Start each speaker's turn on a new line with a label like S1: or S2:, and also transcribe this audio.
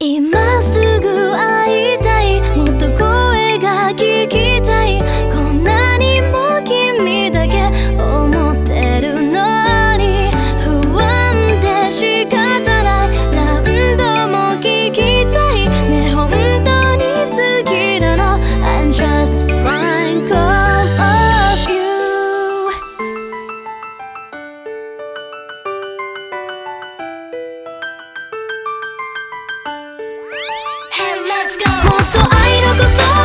S1: 今もっと愛のこと